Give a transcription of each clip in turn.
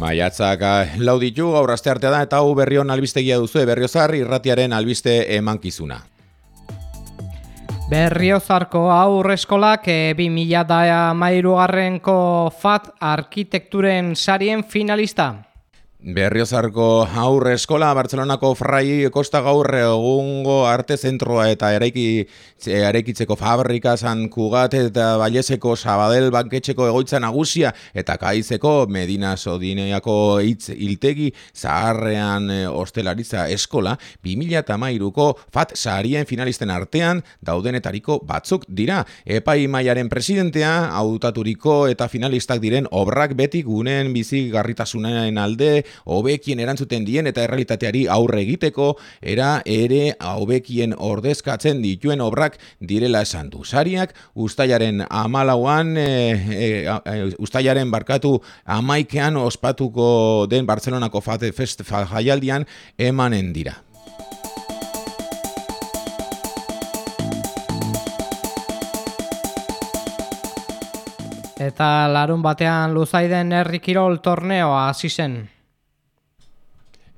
Maiatzak lauditu gaur aste artea da eta hau berrion albistegia duzu berriozar irratiaren albiste emankizuna. Berriozarko aur eskolak e, 2000 da mairugarrenko FAT arkitekturen sarien finalista. Berriozarko aurre eskola, Bartzelonako frai kosta gaur egungo arte zentroa eta eraiki, eraikitzeko fabrika zan kugat eta baleseko sabadel banketxeko egoitza nagusia eta kaizeko Medina Sodineako hitz iltegi zaharrean e, ostelaritza eskola 2000 eta mairuko FAT saharien finalisten artean daudenetariko batzuk dira. Epai maiaren presidentea, hautaturiko eta finalistak diren obrak betik gunen bizi garritasunen alde hobekien erantzuten dien eta errealitateari aurre egiteko era ere hobekien ordezkatzen dituen obrak direla esan du. Sariak ustailaren amalauan e, e, ustailaren barkatu amaikean ospatuko den Barcelonako Fate Fest jaialdian emanen dira. Eta larun batean luzaiden herrikirol torneoa hasi zen.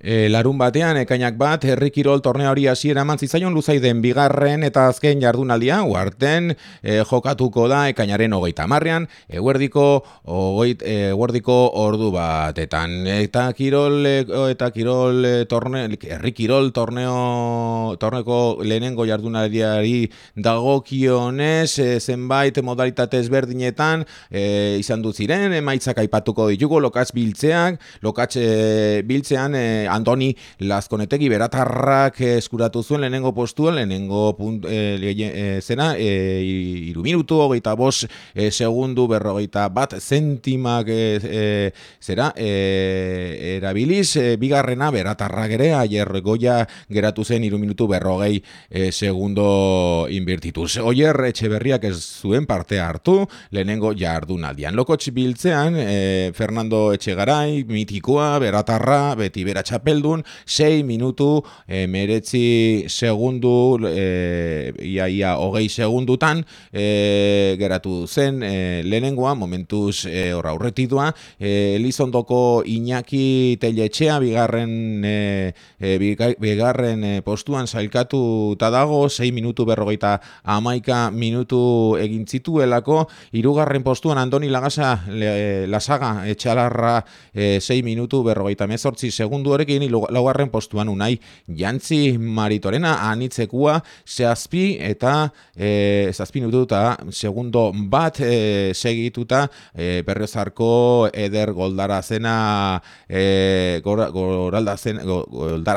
E, larun batean, ekainak bat, herri kirol tornea hori hasiera eman zizaion luzaiden bigarren eta azken jardunaldia, uarten e, jokatuko da ekainaren hogeita marrean, eguerdiko, ogoit, eguerdiko ordu batetan. Eta kirol, eta kirol torne, herri torneo, torneko lehenengo jardunaldiari dagokionez, e, zenbait modalitatez berdinetan, e, izan du ziren, emaitzak aipatuko ditugu, lokatz biltzeak, lokatz e, biltzean, e, Antoni Lazkonetegi beratarrak eskuratu zuen lehenengo postuan, lehenengo punt, e, e, zena, e, iru hogeita bos e, segundu, berrogeita bat zentimak e, zera, e, erabiliz, e, bigarrena beratarrak ere, aier goia geratu zen iru minutu berrogei e, segundo invertituz. Oier, etxe berriak ez zuen parte hartu, lehenengo jardunaldian. Lokotx biltzean, e, Fernando Etxegarai, mitikoa, beratarra, beti beratxa txapeldun, 6 minutu e, meretzi segundu, e, ia, ia, hogei segundutan, e, geratu zen e, lehenengoa, momentuz e, horra urretidua, e, Elizondoko Iñaki Teletxea, bigarren, e, bigarren e, postuan zailkatu dago, 6 minutu berrogeita amaika minutu egin zituelako, irugarren postuan Andoni Lagasa, le, Lasaga, etxalarra, e, 6 minutu berrogeita mezortzi segundu horrekin, laugarren postuan unai jantzi maritorena anitzekua zehazpi eta e, zehazpi nututa segundo bat e, segituta e, berriozarko eder goldara zena e, goralda zen,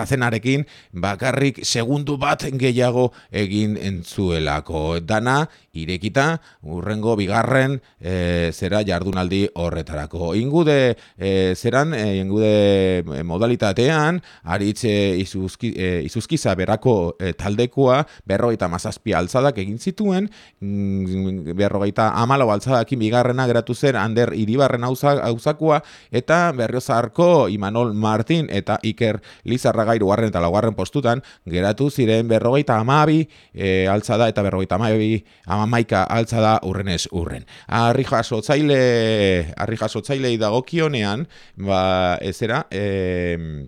zenarekin bakarrik segundu bat gehiago egin entzuelako. Dana irekita urrengo bigarren e, zera jardunaldi horretarako. Ingude e, zeran e, ingude modalitate batean, aritz e, izuzki, e, izuzkiza berako e, taldekoa, berrogeita mazazpi altzadak egin zituen, mm, berrogeita amalo altzadakin bigarrena geratu zer, Ander Iribarren hauzakoa, eta berriozarko Imanol Martin eta Iker Lizarra gairu eta laugarren postutan, geratu ziren berrogeita amabi e, altzada eta berrogeita amabi amamaika altzada urrenez urren. Arri jasotzaile, arri jasotzailei dagokionean, ba, ezera, e,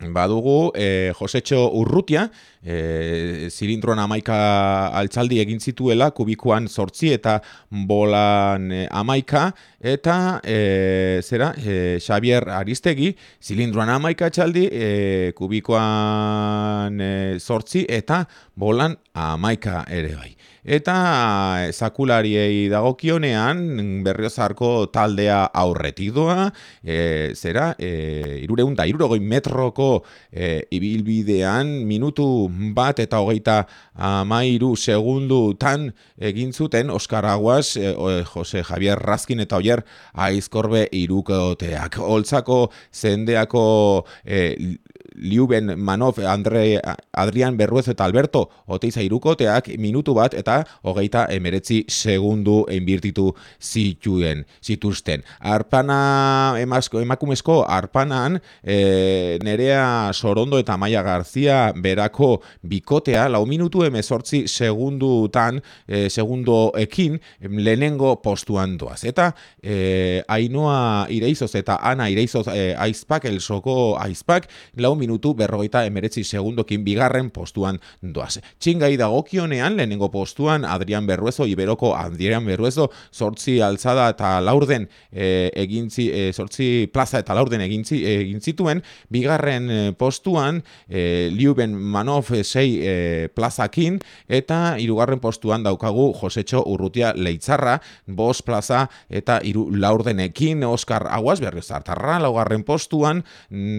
Badugu, e, Josetxo Urrutia, e, zilindroan amaika altzaldi egin zituela, kubikoan sortzi eta bolan e, amaika, eta e, zera, e, Xavier Aristegi, zilindroan amaika altzaldi, e, kubikoan e, sortzi eta bolan amaika ere bai. Eta zakulariei dagokionean berriozarko taldea aurretik doa, e, zera, e, irureun da irurogoi metroko e, ibilbidean minutu bat eta hogeita amairu segundu tan egin zuten Oskar Aguas, e, Jose Javier Razkin eta oier aizkorbe irukoteak. Holtzako zendeako e, Liuben Manof, Andre, Adrian Berruez eta Alberto Oteiza irukoteak minutu bat eta hogeita emeretzi segundu enbirtitu zituen, zituzten. Arpana, emazko, emakumezko, arpanan e, nerea Sorondo eta Maia Garzia berako bikotea, lau minutu emezortzi segundutan, e, segundu ekin, lehenengo postuan doaz. Eta e, Ainoa Ireizoz eta Ana Ireizoz e, aizpak, elsoko aizpak, lau minutu berrogeita emeretzi segundokin bigarren postuan doaz. Txingai dagokionean, lehenengo postuan, Adrian Berruezo, Iberoko Adrian Berruezo, sortzi alzada eta laurden e, egintzi, e, sortzi plaza eta laurden egintzi, egin zituen, bigarren e, postuan, e, Liuben Manof sei e, plazakin, eta hirugarren postuan daukagu Josetxo Urrutia Leitzarra, bos plaza eta iru laurdenekin, Oskar Aguas, berriz hartarra, laugarren postuan,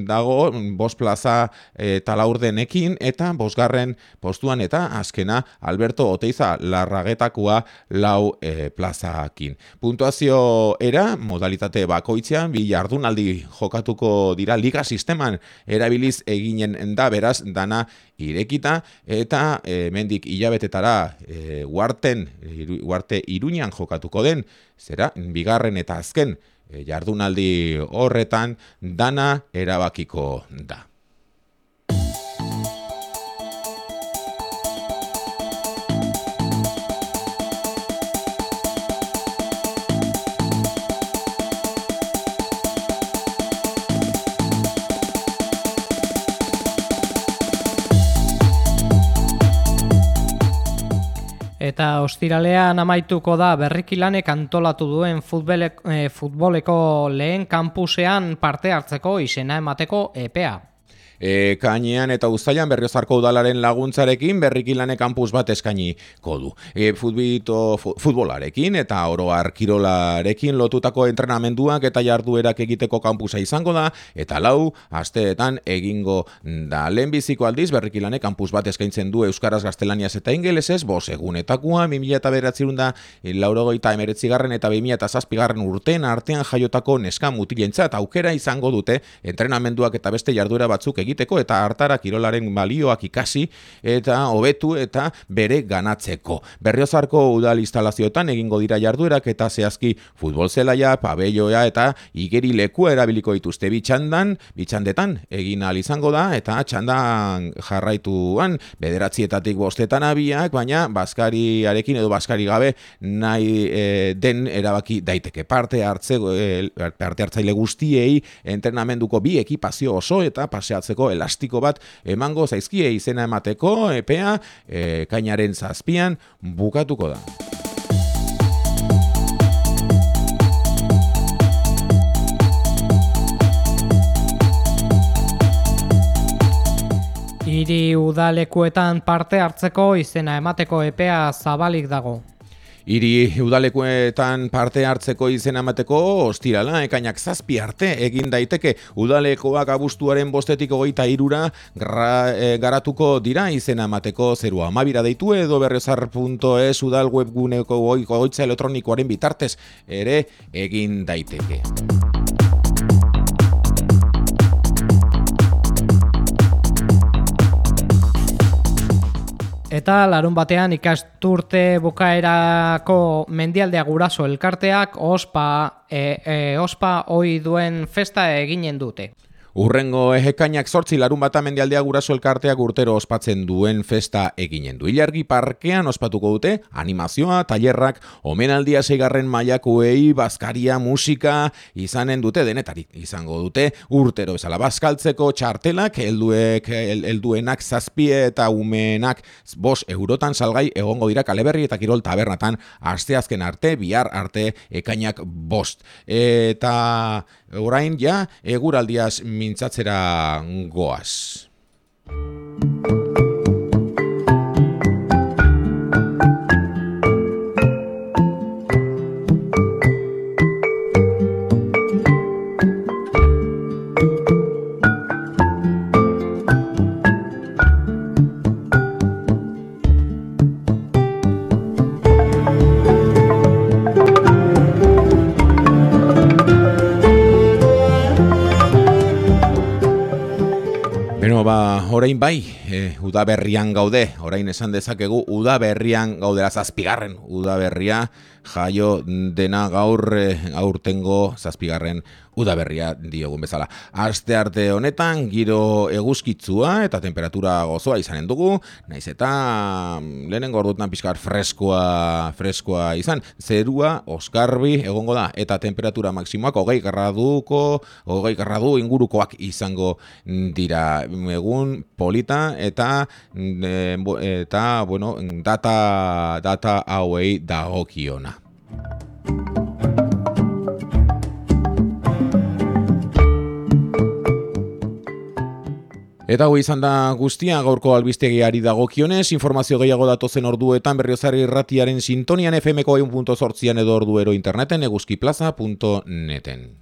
dago, bos plaza eta laurdenekin, eta bosgarren postuan, eta azkena Alberto Oteiza larragetakua lau e, plazakin. Puntuazio era, modalitate bakoitzean, bi jardunaldi jokatuko dira liga sisteman erabiliz eginen da beraz dana irekita eta e, mendik hilabetetara e, uarten, uarte iruñan jokatuko den, zera, bigarren eta azken e, jardunaldi horretan dana erabakiko da. Eta ostiralean amaituko da berrikilanek antolatu duen eh, futboleko lehen kampusean parte hartzeko izena emateko EPEA e, kainean eta uztailan berriozarko udalaren laguntzarekin berrikilane kampus bat eskaini kodu. E, futbito, futbolarekin eta oro arkirolarekin lotutako entrenamenduak eta jarduerak egiteko kampusa izango da eta lau asteetan egingo da. Lehenbiziko aldiz berrikilane kampus bat eskaintzen du Euskaraz Gaztelaniaz eta Ingelesez, bos egunetakua, 2000 eta beratzerun da, laurogoita emeretzigarren eta 2000 eta zazpigarren urtean artean jaiotako neska mutilentzat aukera izango dute entrenamenduak eta beste jarduera batzuk egin egiteko eta hartara kirolaren balioak ikasi eta hobetu eta bere ganatzeko. Berriozarko udal instalazioetan egingo dira jarduerak eta zehazki futbol zelaia, pabelloa eta igeri lekua erabiliko dituzte bitxandan, bitxandetan egin izango da eta txandan jarraituan bederatzietatik bostetan abiak, baina baskariarekin edo baskari gabe nahi e, den erabaki daiteke. Parte hartze, e, parte hartzaile guztiei entrenamenduko bi ekipazio oso eta paseatzeko elastiko bat emango zaizkie izena emateko epea e, kainaren zazpian bukatuko da. Hiri udalekuetan parte hartzeko izena emateko epea zabalik dago. Iri udalekuetan parte hartzeko izen amateko ostirala, ekainak zazpi arte egin daiteke udalekoak abuztuaren bostetik ogeita irura e, garatuko dira izen amateko zerua. Amabira deitu edo berrezar.es udal webguneko goitza elektronikoaren bitartez ere egin daiteke. Eta larun batean ikasturte bukaerako mendialdea guraso elkarteak ospa, e, e, ospa oi duen festa eginen dute. Urrengo ehekainak sortzi larun bat amendialdea guraso elkarteak urtero ospatzen duen festa eginen du. Ilargi parkean ospatuko dute animazioa, tailerrak, omenaldia zeigarren maiakuei, bazkaria, musika, izanen dute denetarik. Izango dute urtero bezala bazkaltzeko txartelak, helduek, helduenak zazpie eta umenak bos eurotan salgai egongo dira kaleberri eta kirol tabernatan asteazken arte, bihar arte ekainak bost. Eta orain ja, eguraldiaz mintzatzera goaz. Ba, orain bai, e, udaberrian gaude, orain esan dezakegu, udaberrian gaudera zazpigarren, udaberria jaio dena gaur e, aurtengo zazpigarren udaberria diogun bezala. Aste arte honetan, giro eguzkitzua eta temperatura gozoa izanen dugu, naiz eta mm, lehenen gordutan pixkar freskoa, freskoa izan, zerua oskarbi egongo da, eta temperatura maksimoak hogei garraduko, hogei garradu ingurukoak izango dira egun polita eta eta bueno, data data hauei dagokiona. Eta hoi izan da guztia gaurko albistegiari dagokionez, informazio gehiago datozen orduetan berriozari irratiaren sintonian FMko edo orduero interneten eguzkiplaza.neten.